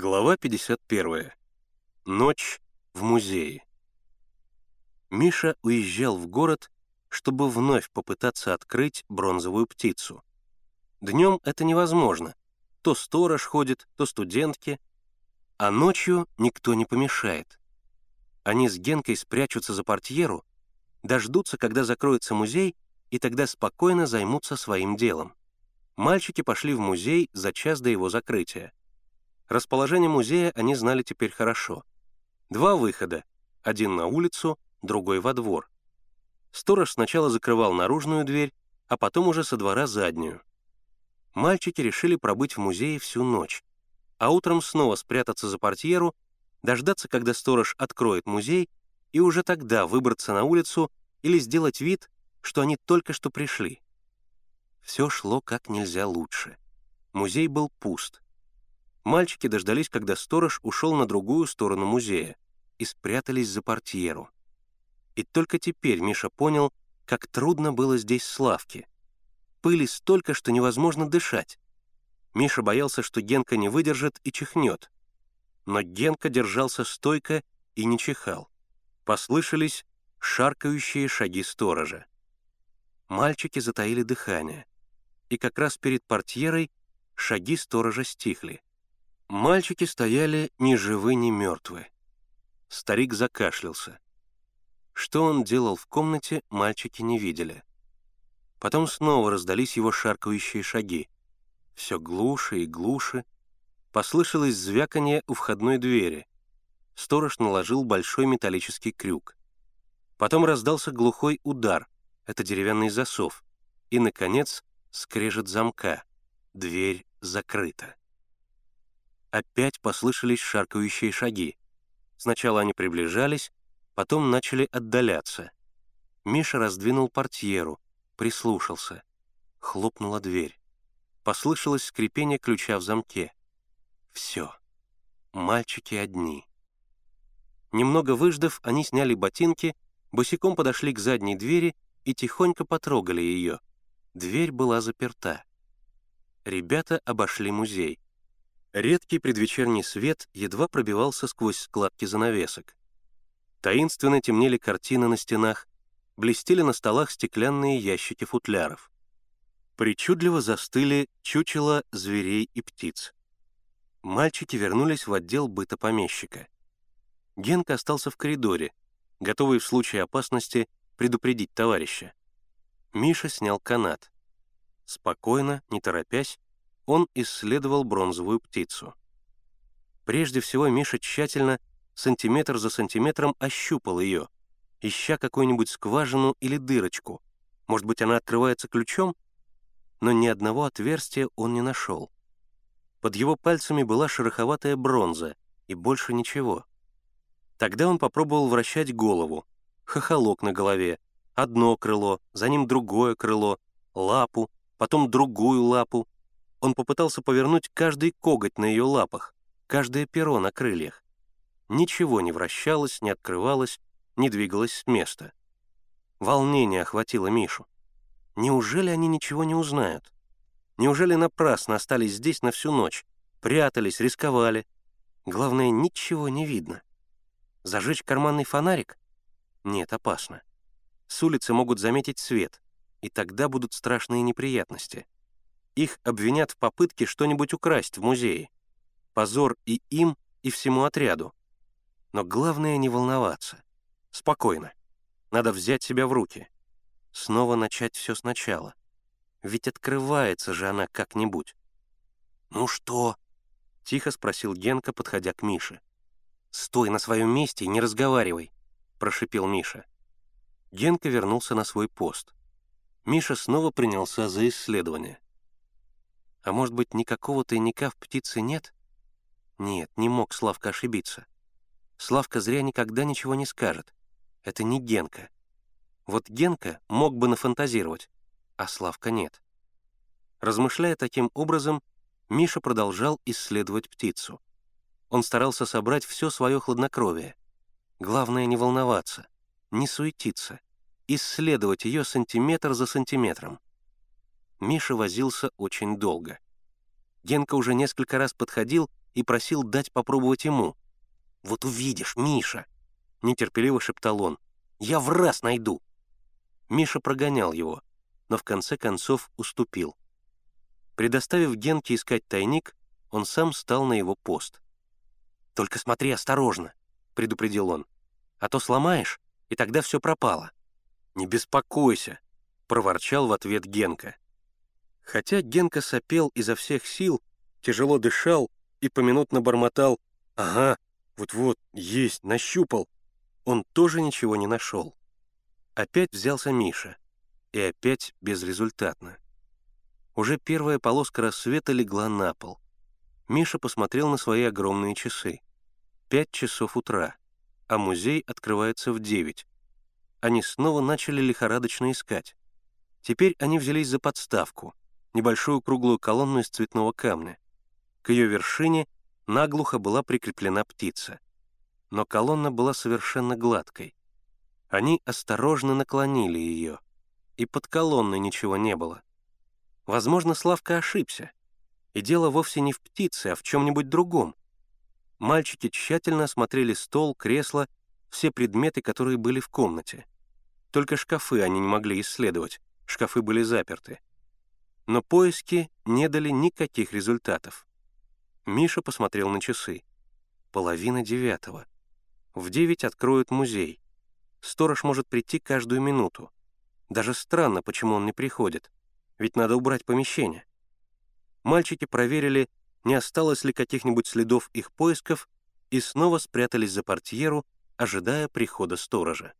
Глава 51. Ночь в музее. Миша уезжал в город, чтобы вновь попытаться открыть бронзовую птицу. Днем это невозможно. То сторож ходит, то студентки. А ночью никто не помешает. Они с Генкой спрячутся за портьеру, дождутся, когда закроется музей, и тогда спокойно займутся своим делом. Мальчики пошли в музей за час до его закрытия. Расположение музея они знали теперь хорошо. Два выхода, один на улицу, другой во двор. Сторож сначала закрывал наружную дверь, а потом уже со двора заднюю. Мальчики решили пробыть в музее всю ночь, а утром снова спрятаться за портьеру, дождаться, когда сторож откроет музей, и уже тогда выбраться на улицу или сделать вид, что они только что пришли. Все шло как нельзя лучше. Музей был пуст — Мальчики дождались, когда сторож ушел на другую сторону музея и спрятались за портьеру. И только теперь Миша понял, как трудно было здесь Славке. Пыли столько, что невозможно дышать. Миша боялся, что Генка не выдержит и чихнет. Но Генка держался стойко и не чихал. Послышались шаркающие шаги сторожа. Мальчики затаили дыхание. И как раз перед портьерой шаги сторожа стихли. Мальчики стояли ни живы, ни мертвы. Старик закашлялся. Что он делал в комнате, мальчики не видели. Потом снова раздались его шаркающие шаги. Все глуше и глуше. Послышалось звяканье у входной двери. Сторож наложил большой металлический крюк. Потом раздался глухой удар. Это деревянный засов. И, наконец, скрежет замка. Дверь закрыта. Опять послышались шаркающие шаги. Сначала они приближались, потом начали отдаляться. Миша раздвинул портьеру, прислушался. Хлопнула дверь. Послышалось скрипение ключа в замке. Все. Мальчики одни. Немного выждав, они сняли ботинки, босиком подошли к задней двери и тихонько потрогали ее. Дверь была заперта. Ребята обошли музей. Редкий предвечерний свет едва пробивался сквозь складки занавесок. Таинственно темнели картины на стенах, блестели на столах стеклянные ящики футляров. Причудливо застыли чучела зверей и птиц. Мальчики вернулись в отдел быта помещика. Генка остался в коридоре, готовый в случае опасности предупредить товарища. Миша снял канат. Спокойно, не торопясь, он исследовал бронзовую птицу. Прежде всего Миша тщательно, сантиметр за сантиметром ощупал ее, ища какую-нибудь скважину или дырочку. Может быть, она открывается ключом? Но ни одного отверстия он не нашел. Под его пальцами была шероховатая бронза, и больше ничего. Тогда он попробовал вращать голову, хохолок на голове, одно крыло, за ним другое крыло, лапу, потом другую лапу, он попытался повернуть каждый коготь на ее лапах, каждое перо на крыльях. Ничего не вращалось, не открывалось, не двигалось с места. Волнение охватило Мишу. Неужели они ничего не узнают? Неужели напрасно остались здесь на всю ночь? Прятались, рисковали. Главное, ничего не видно. Зажечь карманный фонарик? Нет, опасно. С улицы могут заметить свет, и тогда будут страшные неприятности — их обвинят в попытке что-нибудь украсть в музее. Позор и им, и всему отряду. Но главное не волноваться. Спокойно. Надо взять себя в руки. Снова начать все сначала. Ведь открывается же она как-нибудь. «Ну что?» — тихо спросил Генка, подходя к Мише. «Стой на своем месте и не разговаривай», — прошипел Миша. Генка вернулся на свой пост. Миша снова принялся за исследование. А может быть, никакого тайника в птице нет? Нет, не мог Славка ошибиться. Славка зря никогда ничего не скажет. Это не Генка. Вот Генка мог бы нафантазировать, а Славка нет. Размышляя таким образом, Миша продолжал исследовать птицу. Он старался собрать все свое хладнокровие. Главное не волноваться, не суетиться, исследовать ее сантиметр за сантиметром. Миша возился очень долго. Генка уже несколько раз подходил и просил дать попробовать ему. «Вот увидишь, Миша!» — нетерпеливо шептал он. «Я в раз найду!» Миша прогонял его, но в конце концов уступил. Предоставив Генке искать тайник, он сам стал на его пост. «Только смотри осторожно», — предупредил он, «а то сломаешь, и тогда все пропало». «Не беспокойся», — проворчал в ответ Генка. Хотя Генка сопел изо всех сил, тяжело дышал и поминутно бормотал «Ага, вот-вот, есть, нащупал», он тоже ничего не нашел. Опять взялся Миша, и опять безрезультатно. Уже первая полоска рассвета легла на пол. Миша посмотрел на свои огромные часы. Пять часов утра, а музей открывается в девять. Они снова начали лихорадочно искать. Теперь они взялись за подставку, небольшую круглую колонну из цветного камня. К ее вершине наглухо была прикреплена птица. Но колонна была совершенно гладкой. Они осторожно наклонили ее, и под колонной ничего не было. Возможно, Славка ошибся. И дело вовсе не в птице, а в чем-нибудь другом. Мальчики тщательно осмотрели стол, кресло, все предметы, которые были в комнате. Только шкафы они не могли исследовать, шкафы были заперты. Но поиски не дали никаких результатов. Миша посмотрел на часы. Половина девятого. В девять откроют музей. Сторож может прийти каждую минуту. Даже странно, почему он не приходит ведь надо убрать помещение. Мальчики проверили, не осталось ли каких-нибудь следов их поисков, и снова спрятались за портьеру, ожидая прихода сторожа.